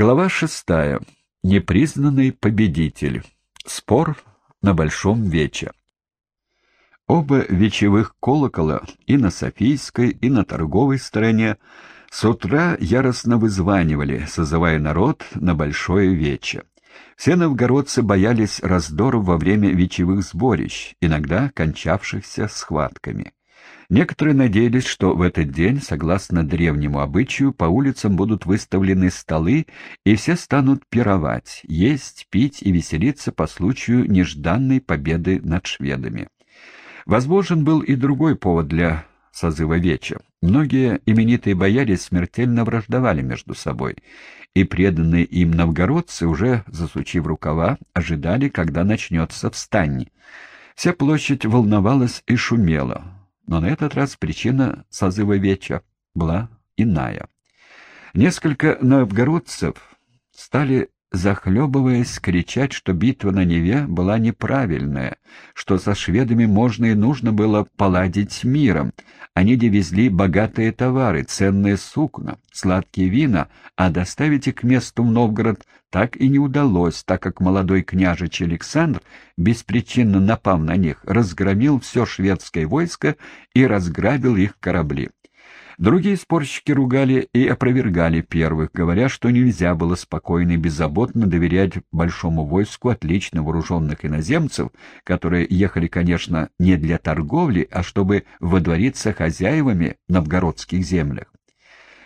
Глава шестая. Непризнанный победитель. Спор на Большом Вече. Оба вечевых колокола и на Софийской, и на торговой стороне с утра яростно вызванивали, созывая народ на Большое Вече. Все новгородцы боялись раздоров во время вечевых сборищ, иногда кончавшихся схватками. Некоторые надеялись, что в этот день, согласно древнему обычаю, по улицам будут выставлены столы, и все станут пировать, есть, пить и веселиться по случаю нежданной победы над шведами. Возможен был и другой повод для созыва веча. Многие именитые бояре смертельно враждовали между собой, и преданные им новгородцы, уже засучив рукава, ожидали, когда начнется встань. Вся площадь волновалась и шумела но на этот раз причина созыва веча была иная. Несколько новгородцев стали захлебываясь, кричать, что битва на Неве была неправильная, что со шведами можно и нужно было поладить миром. Они довезли богатые товары, ценные сукна, сладкие вина, а доставить их к месту в Новгород так и не удалось, так как молодой княжич Александр, беспричинно напав на них, разгромил все шведское войско и разграбил их корабли. Другие спорщики ругали и опровергали первых, говоря, что нельзя было спокойно и беззаботно доверять большому войску отлично вооруженных иноземцев, которые ехали, конечно, не для торговли, а чтобы водвориться хозяевами в новгородских землях.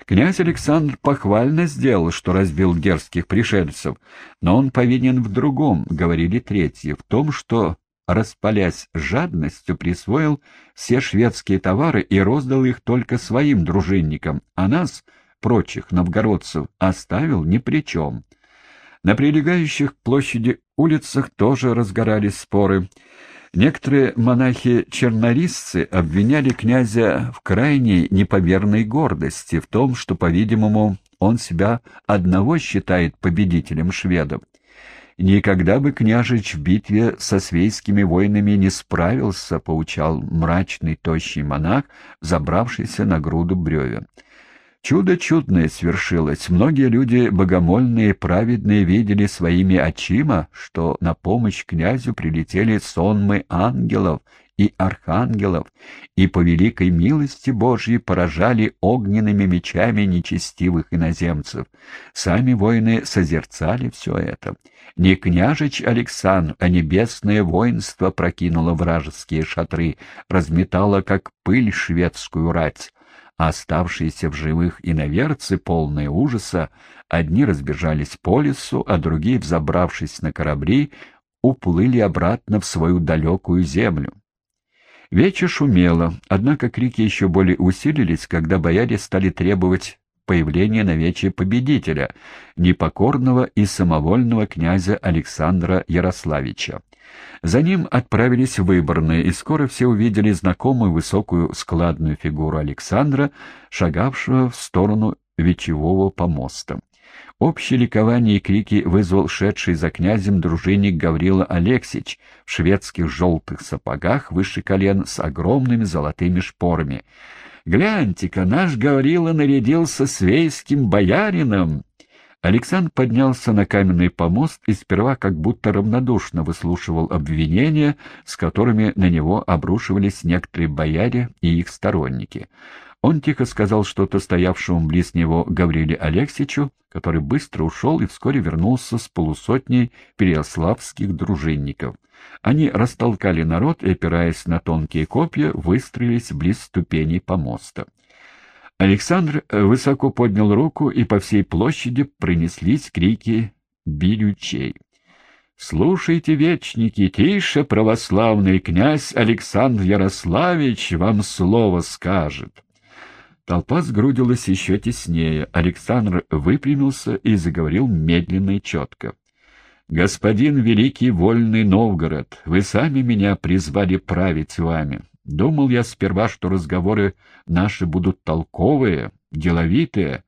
Князь Александр похвально сделал, что разбил дерзких пришельцев, но он повинен в другом, говорили третьи, в том, что распалясь жадностью, присвоил все шведские товары и роздал их только своим дружинникам, а нас, прочих новгородцев, оставил ни при чем. На прилегающих к площади улицах тоже разгорались споры. Некоторые монахи-чернорисцы обвиняли князя в крайней неповерной гордости, в том, что, по-видимому, он себя одного считает победителем шведов. Никогда бы княжич в битве со свейскими воинами не справился, поучал мрачный тощий монах, забравшийся на груду бревен. Чудо чудное свершилось. Многие люди богомольные праведные видели своими очима, что на помощь князю прилетели сонмы ангелов и архангелов, и по великой милости Божьей поражали огненными мечами нечестивых иноземцев. Сами воины созерцали все это. Не княжич Александр, а небесное воинство прокинуло вражеские шатры, разметало, как пыль, шведскую рать. А оставшиеся в живых иноверцы, полные ужаса, одни разбежались по лесу, а другие, взобравшись на корабли, уплыли обратно в свою далекую землю. Вече шумело, однако крики еще более усилились, когда бояре стали требовать появления на вече победителя, непокорного и самовольного князя Александра Ярославича. За ним отправились выборные, и скоро все увидели знакомую высокую складную фигуру Александра, шагавшего в сторону вечевого помоста. Общее ликование и крики вызвал шедший за князем дружинник Гаврила Алексич в шведских желтых сапогах выше колен с огромными золотыми шпорами. «Гляньте-ка, наш Гаврила нарядился свейским боярином!» Александр поднялся на каменный помост и сперва как будто равнодушно выслушивал обвинения, с которыми на него обрушивались некоторые бояре и их сторонники. Он тихо сказал что-то стоявшему близ него Гавриле Алексичу, который быстро ушел и вскоре вернулся с полусотней переославских дружинников. Они растолкали народ и, опираясь на тонкие копья, выстроились близ ступеней помоста. Александр высоко поднял руку, и по всей площади пронеслись крики «Бирючей». «Слушайте, вечники, тише, православный князь Александр Ярославич вам слово скажет». Толпа сгрудилась еще теснее. Александр выпрямился и заговорил медленно и четко. «Господин великий вольный Новгород, вы сами меня призвали править вами. Думал я сперва, что разговоры наши будут толковые, деловитые,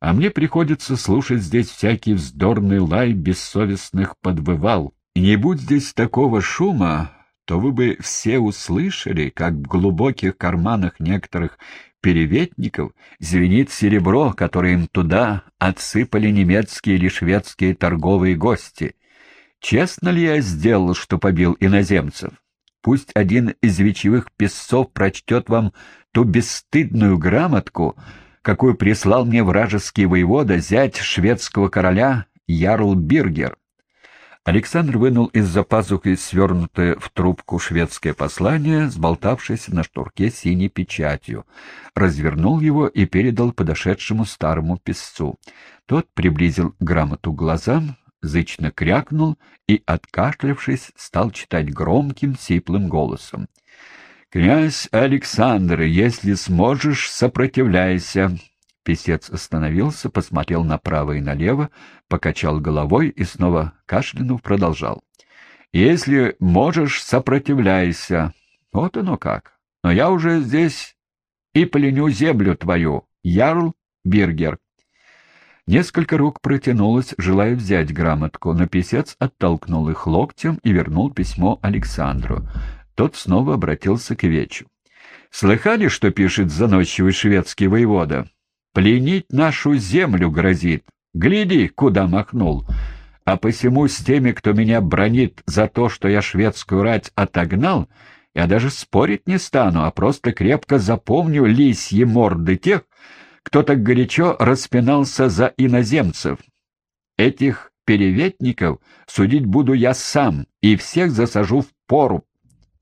а мне приходится слушать здесь всякий вздорный лай бессовестных подвывал. Не будь здесь такого шума, то вы бы все услышали, как в глубоких карманах некоторых переветников звенит серебро, которое им туда отсыпали немецкие или шведские торговые гости. Честно ли я сделал, что побил иноземцев? Пусть один из вечевых песцов прочтет вам ту бесстыдную грамотку, какую прислал мне вражеский воевода, зять шведского короля Ярл Биргер. Александр вынул из-за пазухи свернутое в трубку шведское послание, сболтавшееся на шнурке синей печатью, развернул его и передал подошедшему старому писцу. Тот приблизил грамоту глазам, зычно крякнул и, откашлявшись, стал читать громким, сиплым голосом. «Князь Александр, если сможешь, сопротивляйся. Песец остановился, посмотрел направо и налево, покачал головой и снова кашлянув продолжал. «Если можешь, сопротивляйся. Вот оно как. Но я уже здесь и пленю землю твою. Ярл Биргер». Несколько рук протянулось, желая взять грамотку, но писец оттолкнул их локтем и вернул письмо Александру. Тот снова обратился к Вечу. «Слыхали, что пишет заносчивый шведский воевода?» Пленить нашу землю грозит. Гляди, куда махнул. А посему с теми, кто меня бронит за то, что я шведскую рать отогнал, я даже спорить не стану, а просто крепко запомню лисьи морды тех, кто так горячо распинался за иноземцев. Этих переветников судить буду я сам и всех засажу в пору.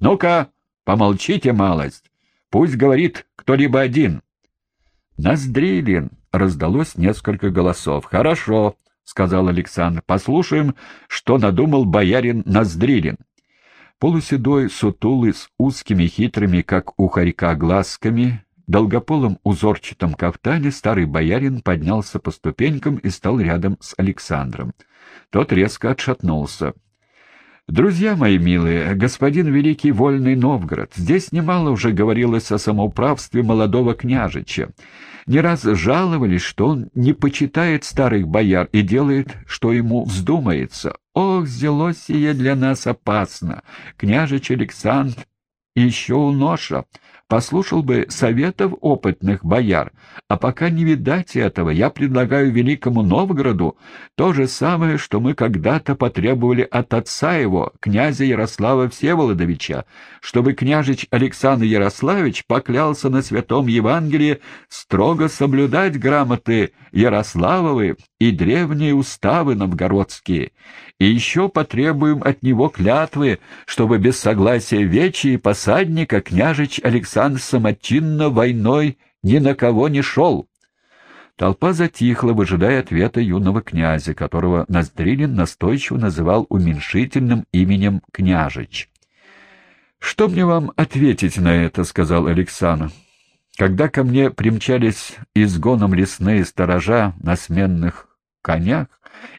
Ну-ка, помолчите малость, пусть говорит кто-либо один. «Ноздрилин!» — раздалось несколько голосов. «Хорошо», — сказал Александр. «Послушаем, что надумал боярин Ноздрилин». Полуседой, сутулый, с узкими хитрыми, как у хорька, глазками, долгополым узорчатом кафтане старый боярин поднялся по ступенькам и стал рядом с Александром. Тот резко отшатнулся. Друзья мои милые, господин Великий Вольный Новгород, здесь немало уже говорилось о самоуправстве молодого княжича. Не раз жаловались, что он не почитает старых бояр и делает, что ему вздумается. Ох, зело сие для нас опасно! Княжич Александр еще у ноша послушал бы советов опытных бояр, а пока не видать этого, я предлагаю Великому Новгороду то же самое, что мы когда-то потребовали от отца его, князя Ярослава Всеволодовича, чтобы княжич Александр Ярославич поклялся на святом Евангелии строго соблюдать грамоты Ярославовы и древние уставы новгородские, и еще потребуем от него клятвы, чтобы без согласия вечи и посадника княжич Александр самочинно войной ни на кого не шел. Толпа затихла, выжидая ответа юного князя, которого Ноздрилин настойчиво называл уменьшительным именем княжич. «Что мне вам ответить на это?» — сказал Александр. «Когда ко мне примчались изгоном лесные сторожа на сменных конях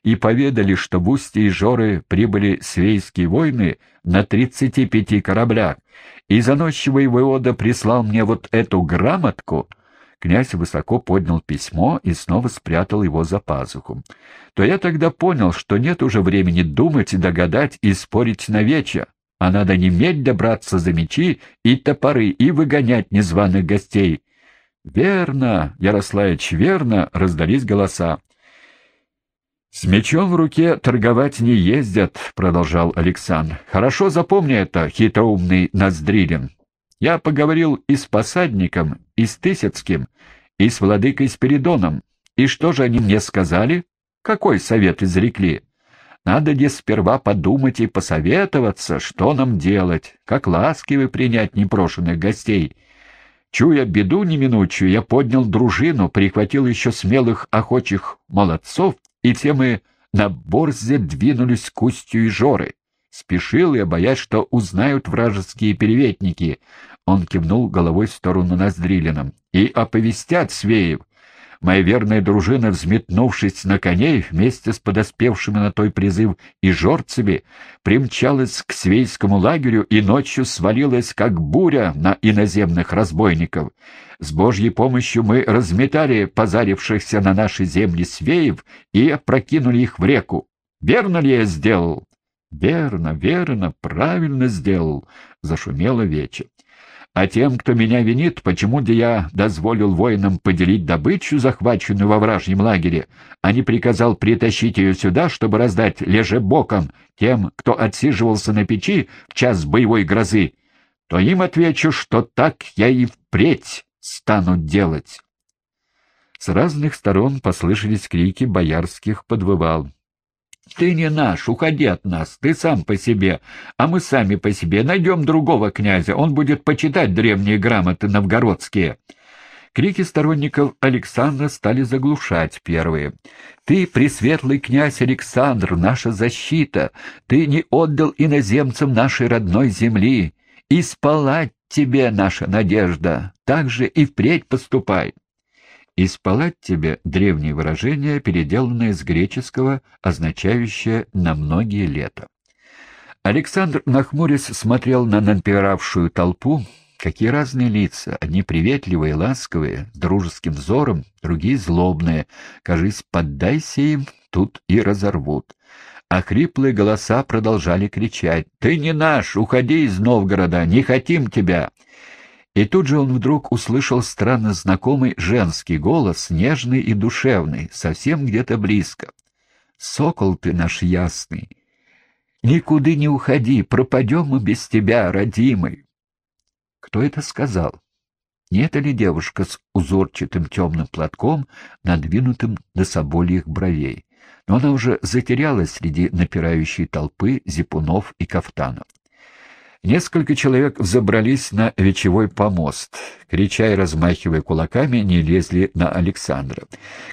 и поведали, что в устье Жоры прибыли свейские войны на тридцати пяти кораблях, и заносчивый воевода прислал мне вот эту грамотку, князь высоко поднял письмо и снова спрятал его за пазуху, то я тогда понял, что нет уже времени думать догадать и спорить на вече, а надо немедля браться за мечи и топоры и выгонять незваных гостей. «Верно, Ярославич, верно!» — раздались голоса. «С мечом в руке торговать не ездят», — продолжал Александр. «Хорошо запомни это, хитроумный Ноздрилин. Я поговорил и с посадником, и с Тысяцким, и с владыкой Спиридоном. И что же они мне сказали? Какой совет изрекли? Надо ли сперва подумать и посоветоваться, что нам делать, как ласково принять непрошенных гостей». Чуя беду неминучую, я поднял дружину, прихватил еще смелых охочих молодцов и все мы на борзе двинулись к устью и Жоры. Спешил я, боясь, что узнают вражеские переветники. Он кивнул головой в сторону Ноздрилина. И оповестят Свеев. Моя верная дружина, взметнувшись на коней вместе с подоспевшими на той призыв и жорцами, примчалась к свейскому лагерю и ночью свалилась, как буря, на иноземных разбойников. С Божьей помощью мы разметали позарившихся на наши земли свеев и опрокинули их в реку. Верно ли я сделал? Верно, верно, правильно сделал, — зашумело вече. А тем, кто меня винит, почему-то я дозволил воинам поделить добычу, захваченную во вражьем лагере, а не приказал притащить ее сюда, чтобы раздать лежебоком тем, кто отсиживался на печи в час боевой грозы, то им отвечу, что так я и впредь стану делать. С разных сторон послышались крики боярских подвывал. Ты не наш, уходи от нас, ты сам по себе, а мы сами по себе. Найдем другого князя, он будет почитать древние грамоты новгородские». Крики сторонников Александра стали заглушать первые. «Ты, пресветлый князь Александр, наша защита! Ты не отдал иноземцам нашей родной земли! И спала тебе наша надежда! Так же и впредь поступай!» И спалать тебе — древнее выражение, переделанное с греческого, означающее «на многие лета». Александр, нахмурясь, смотрел на напиравшую толпу. Какие разные лица, одни приветливые, ласковые, дружеским взором, другие злобные. Кажись, поддайся им, тут и разорвут. А хриплые голоса продолжали кричать. «Ты не наш! Уходи из Новгорода! Не хотим тебя!» И тут же он вдруг услышал странно знакомый женский голос, нежный и душевный, совсем где-то близко. «Сокол ты наш ясный! Никуда не уходи, пропадем мы без тебя, родимый!» Кто это сказал? Не это ли девушка с узорчатым темным платком, надвинутым до собольих бровей? Но она уже затерялась среди напирающей толпы зипунов и кафтанов. Несколько человек взобрались на вечевой помост. Крича и размахивая кулаками, не лезли на Александра.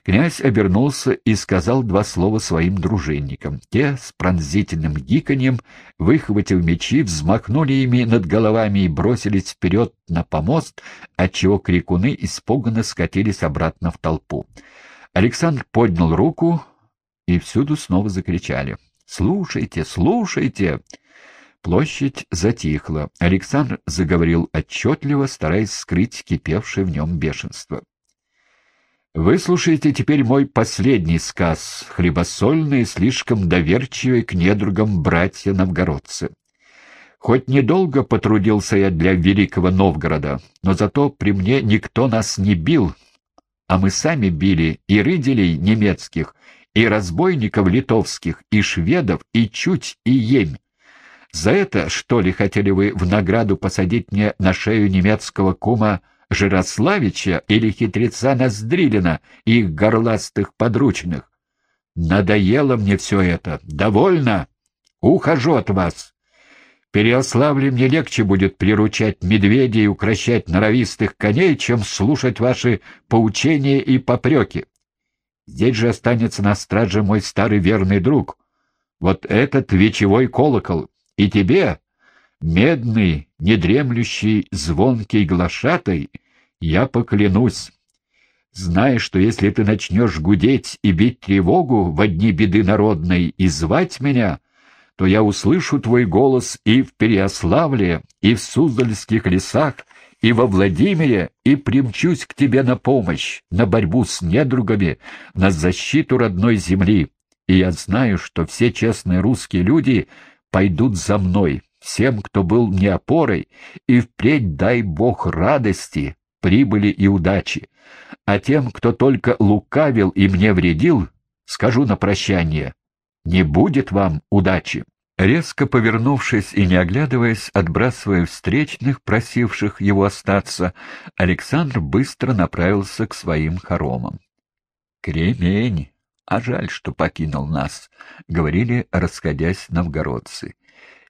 Князь обернулся и сказал два слова своим дружинникам. Те с пронзительным гиканьем, выхватив мечи, взмахнули ими над головами и бросились вперед на помост, отчего крикуны испуганно скатились обратно в толпу. Александр поднял руку, и всюду снова закричали. «Слушайте, слушайте!» Площадь затихла. Александр заговорил отчетливо, стараясь скрыть кипевшее в нем бешенство. «Выслушайте теперь мой последний сказ, хлебосольный и слишком доверчивый к недругам братья-новгородцы. Хоть недолго потрудился я для великого Новгорода, но зато при мне никто нас не бил, а мы сами били и рыделей немецких, и разбойников литовских, и шведов, и чуть, и емь. За это, что ли, хотели вы в награду посадить мне на шею немецкого кума Жирославича или хитреца Ноздрилина и их горластых подручных? Надоело мне все это. Довольно. Ухожу от вас. Переославле мне легче будет приручать медведей и укращать норовистых коней, чем слушать ваши поучения и попреки. Здесь же останется на страже мой старый верный друг. Вот этот вечевой колокол. И тебе, медный, недремлющий, звонкий глашатай, я поклянусь, зная, что если ты начнешь гудеть и бить тревогу в одни беды народной и звать меня, то я услышу твой голос и в Переославле, и в Суздальских лесах, и во Владимире, и примчусь к тебе на помощь, на борьбу с недругами, на защиту родной земли. И я знаю, что все честные русские люди пойдут за мной, всем, кто был мне опорой, и впредь дай Бог радости, прибыли и удачи. А тем, кто только лукавил и мне вредил, скажу на прощание, не будет вам удачи. Резко повернувшись и не оглядываясь, отбрасывая встречных, просивших его остаться, Александр быстро направился к своим хоромам. «Кремень!» А жаль, что покинул нас, — говорили, расходясь новгородцы.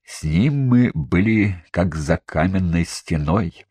С ним мы были как за каменной стеной.